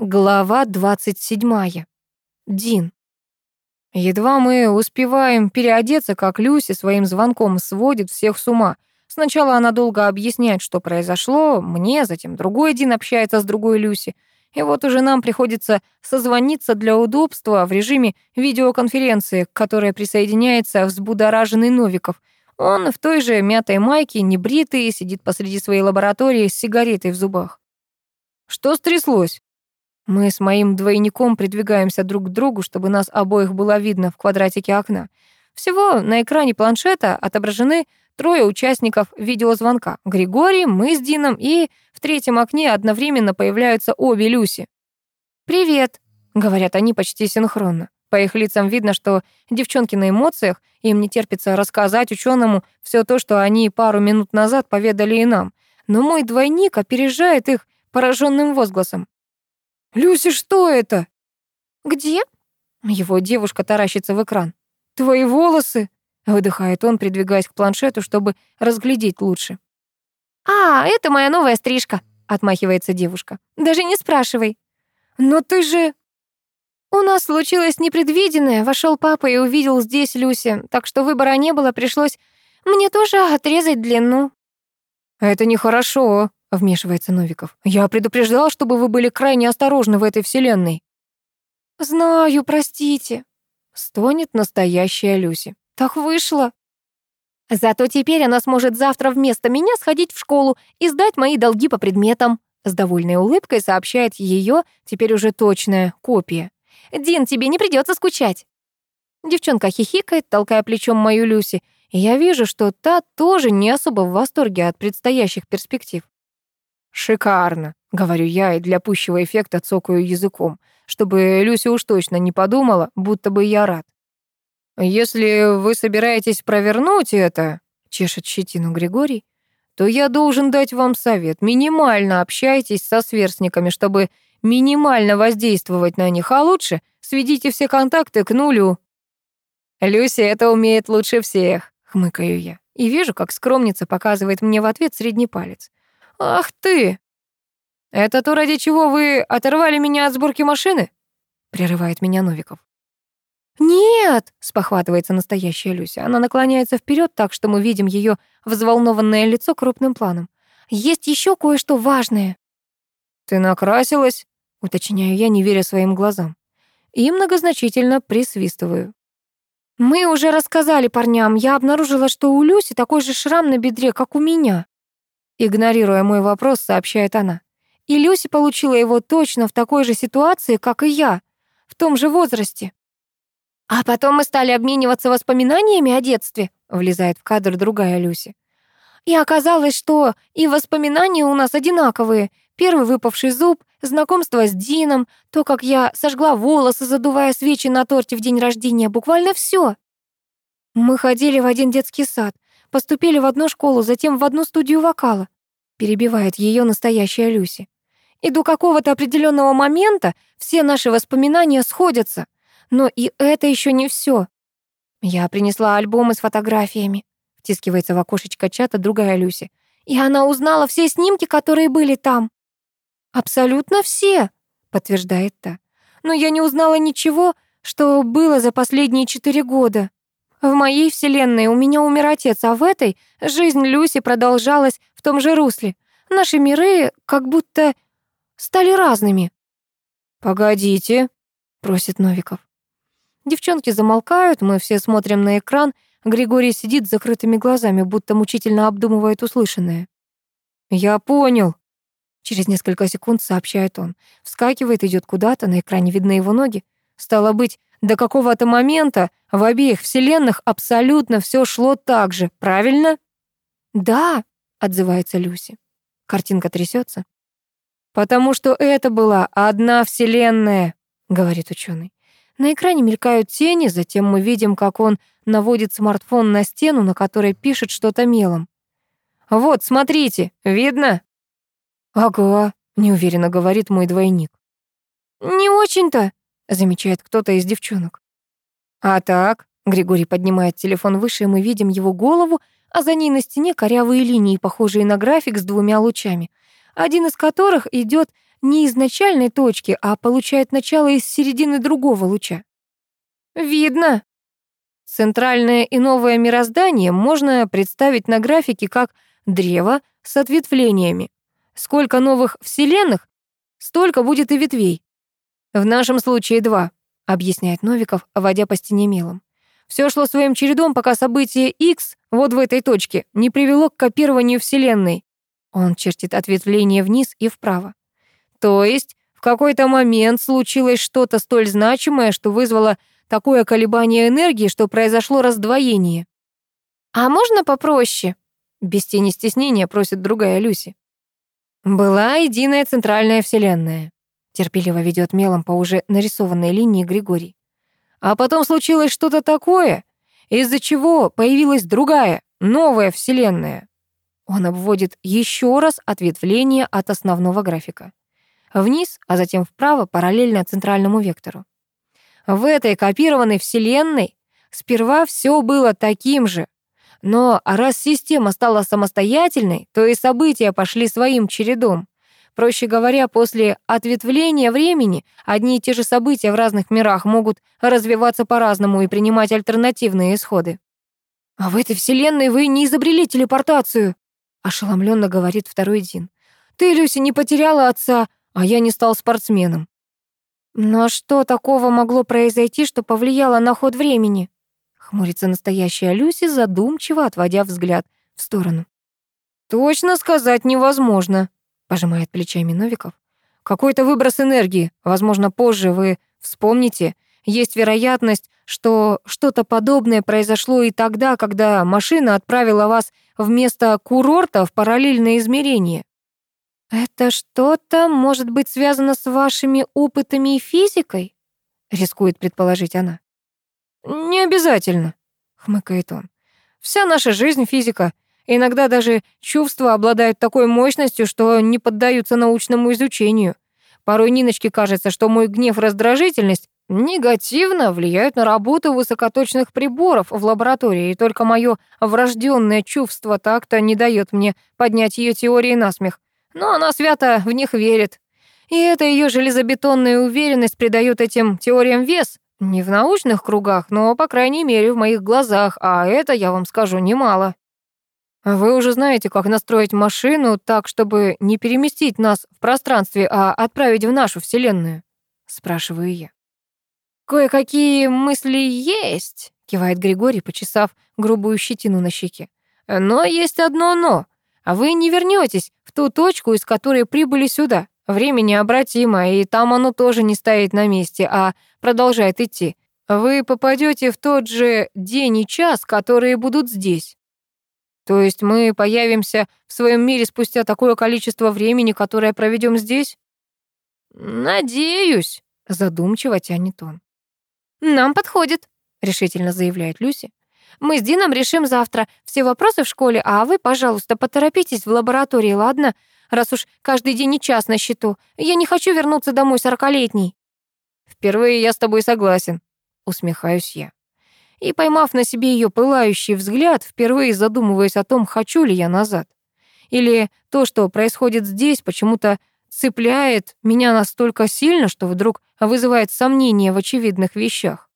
Глава 27. Дин. Едва мы успеваем переодеться, как Люси своим звонком сводит всех с ума. Сначала она долго объясняет, что произошло, мне, затем другой Дин общается с другой Люси. И вот уже нам приходится созвониться для удобства в режиме видеоконференции, к которой присоединяется взбудораженный Новиков. Он в той же мятой майке, небритый, сидит посреди своей лаборатории с сигаретой в зубах. «Что стряслось?» Мы с моим двойником придвигаемся друг к другу, чтобы нас обоих было видно в квадратике окна. Всего на экране планшета отображены трое участников видеозвонка. Григорий, мы с Дином, и в третьем окне одновременно появляются обе Люси. «Привет», — говорят они почти синхронно. По их лицам видно, что девчонки на эмоциях, им не терпится рассказать учёному всё то, что они пару минут назад поведали и нам. Но мой двойник опережает их поражённым возгласом. «Люси, что это?» «Где?» Его девушка таращится в экран. «Твои волосы?» Выдыхает он, придвигаясь к планшету, чтобы разглядеть лучше. «А, это моя новая стрижка», — отмахивается девушка. «Даже не спрашивай». «Но ты же...» «У нас случилось непредвиденное. Вошел папа и увидел здесь Люси, так что выбора не было, пришлось мне тоже отрезать длину». «Это нехорошо», — вмешивается Новиков. «Я предупреждал, чтобы вы были крайне осторожны в этой вселенной». «Знаю, простите», — стонет настоящая Люси. «Так вышло». «Зато теперь она сможет завтра вместо меня сходить в школу и сдать мои долги по предметам», с довольной улыбкой сообщает ее теперь уже точная копия. «Дин, тебе не придется скучать». Девчонка хихикает, толкая плечом мою Люси, и я вижу, что та тоже не особо в восторге от предстоящих перспектив. «Шикарно», — говорю я и для пущего эффекта цокаю языком, чтобы Люся уж точно не подумала, будто бы я рад. «Если вы собираетесь провернуть это», — чешет щетину Григорий, то я должен дать вам совет. Минимально общайтесь со сверстниками, чтобы минимально воздействовать на них, а лучше сведите все контакты к нулю. Люся это умеет лучше всех, хмыкаю я. И вижу, как скромница показывает мне в ответ средний палец. «Ах ты! Это то, ради чего вы оторвали меня от сборки машины?» Прерывает меня Новиков. «Нет!» — спохватывается настоящая Люся. Она наклоняется вперед так, что мы видим ее взволнованное лицо крупным планом. «Есть еще кое-что важное». «Ты накрасилась?» — уточняю я, не веря своим глазам. И многозначительно присвистываю. «Мы уже рассказали парням. Я обнаружила, что у Люси такой же шрам на бедре, как у меня». Игнорируя мой вопрос, сообщает она. И Люси получила его точно в такой же ситуации, как и я, в том же возрасте. А потом мы стали обмениваться воспоминаниями о детстве, влезает в кадр другая Люси. И оказалось, что и воспоминания у нас одинаковые. Первый выпавший зуб, знакомство с Дином, то, как я сожгла волосы, задувая свечи на торте в день рождения, буквально все. Мы ходили в один детский сад, Поступили в одну школу, затем в одну студию вокала. Перебивает ее настоящая Люси. И до какого-то определенного момента все наши воспоминания сходятся. Но и это еще не все. Я принесла альбомы с фотографиями. Втискивается в окошечко чата другая Люси. И она узнала все снимки, которые были там. Абсолютно все, подтверждает та. Но я не узнала ничего, что было за последние четыре года. В моей вселенной у меня умер отец, а в этой жизнь Люси продолжалась в том же русле. Наши миры как будто стали разными. «Погодите», — просит Новиков. Девчонки замолкают, мы все смотрим на экран. Григорий сидит с закрытыми глазами, будто мучительно обдумывает услышанное. «Я понял», — через несколько секунд сообщает он. Вскакивает, идет куда-то, на экране видны его ноги. Стало быть, до какого-то момента в обеих вселенных абсолютно все шло так же, правильно? Да, отзывается Люси. Картинка трясется. Потому что это была одна вселенная, говорит ученый. На экране мелькают тени, затем мы видим, как он наводит смартфон на стену, на которой пишет что-то мелом. Вот, смотрите, видно? Ага, неуверенно говорит мой двойник. Не очень-то, замечает кто-то из девчонок. А так, Григорий поднимает телефон выше, и мы видим его голову, а за ней на стене корявые линии, похожие на график с двумя лучами, один из которых идет не из начальной точки, а получает начало из середины другого луча. Видно. Центральное и новое мироздание можно представить на графике как древо с ответвлениями. Сколько новых вселенных, столько будет и ветвей. В нашем случае два, объясняет Новиков, водя по стене мелом. Все шло своим чередом, пока событие X вот в этой точке не привело к копированию Вселенной. Он чертит ответвление вниз и вправо. То есть в какой-то момент случилось что-то столь значимое, что вызвало такое колебание энергии, что произошло раздвоение. «А можно попроще?» Без тени стеснения просит другая Люси. «Была единая центральная вселенная», терпеливо ведет мелом по уже нарисованной линии Григорий. А потом случилось что-то такое, из-за чего появилась другая, новая вселенная. Он обводит еще раз ответвление от основного графика. Вниз, а затем вправо, параллельно центральному вектору. В этой копированной вселенной сперва все было таким же, но раз система стала самостоятельной, то и события пошли своим чередом. Проще говоря, после ответвления времени одни и те же события в разных мирах могут развиваться по-разному и принимать альтернативные исходы. «А в этой вселенной вы не изобрели телепортацию», — ошеломленно говорит второй Дин. «Ты, Люси, не потеряла отца, а я не стал спортсменом». «Но что такого могло произойти, что повлияло на ход времени?» Хмурится настоящая Люси, задумчиво отводя взгляд в сторону. «Точно сказать невозможно», пожимает плечами Новиков. Какой-то выброс энергии. Возможно, позже вы вспомните. Есть вероятность, что что-то подобное произошло и тогда, когда машина отправила вас вместо курорта в параллельное измерение. Это что-то может быть связано с вашими опытами и физикой? рискует предположить она. Не обязательно, хмыкает он. Вся наша жизнь физика. Иногда даже чувства обладают такой мощностью, что не поддаются научному изучению. Порой Ниночке кажется, что мой гнев и раздражительность негативно влияют на работу высокоточных приборов в лаборатории, и только мое врожденное чувство так-то не дает мне поднять ее теории на смех. Но она свято в них верит. И эта ее железобетонная уверенность придает этим теориям вес. Не в научных кругах, но, по крайней мере, в моих глазах, а это, я вам скажу, немало. Вы уже знаете, как настроить машину так, чтобы не переместить нас в пространстве, а отправить в нашу Вселенную? Спрашиваю я. Кое-какие мысли есть, кивает Григорий, почесав грубую щетину на щеке. Но есть одно «но». А вы не вернетесь в ту точку, из которой прибыли сюда. Время необратимо, и там оно тоже не стоит на месте, а продолжает идти. Вы попадете в тот же день и час, которые будут здесь. То есть мы появимся в своем мире спустя такое количество времени, которое проведем здесь? Надеюсь, задумчиво тянет он. Нам подходит, решительно заявляет Люси. Мы с Дином решим завтра все вопросы в школе, а вы, пожалуйста, поторопитесь в лаборатории, ладно? Раз уж каждый день и час на счету. Я не хочу вернуться домой сорокалетней. Впервые я с тобой согласен, усмехаюсь я и, поймав на себе ее пылающий взгляд, впервые задумываясь о том, хочу ли я назад. Или то, что происходит здесь, почему-то цепляет меня настолько сильно, что вдруг вызывает сомнения в очевидных вещах.